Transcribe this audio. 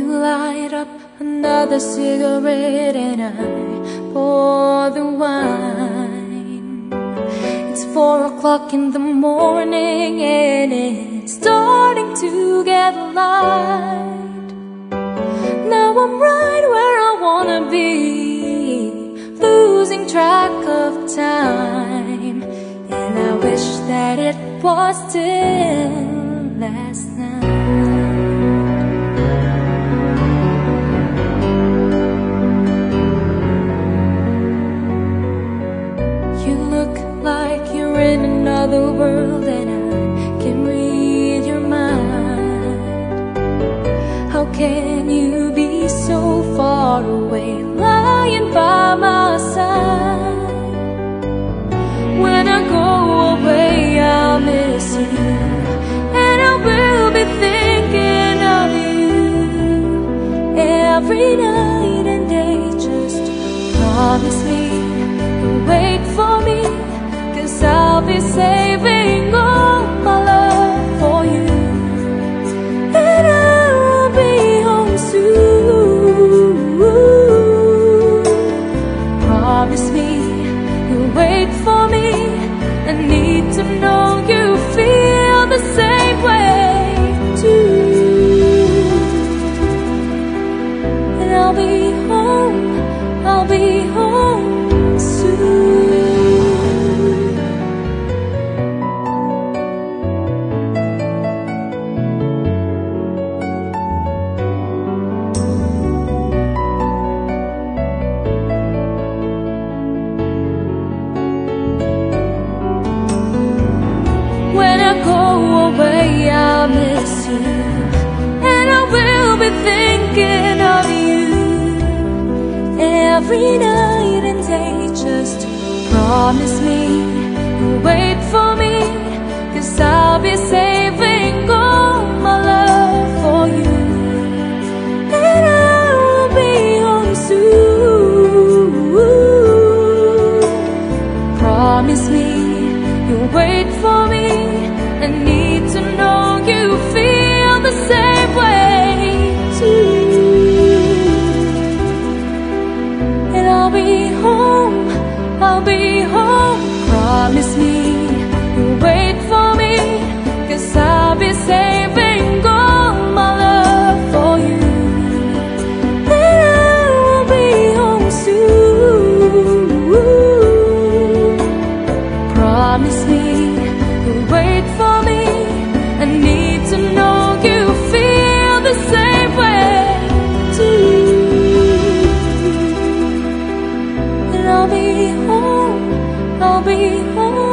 You light up another cigarette and I pour the wine. It's four o'clock in the morning and it's starting to get light. Now I'm right where I wanna be, losing track of time. And I wish that it was still last and I can read your mind. How can you be so far away, lying by my side? When I go away, I'll miss you, and I will be thinking of you every night and day. Just promise me go away, I'll miss you, and I will be thinking of you every night and day. Just promise me you'll wait for me, cause I'll be saving all my love for you, and I will be home soon. Promise me you'll wait for me. I'll be home, I'll be home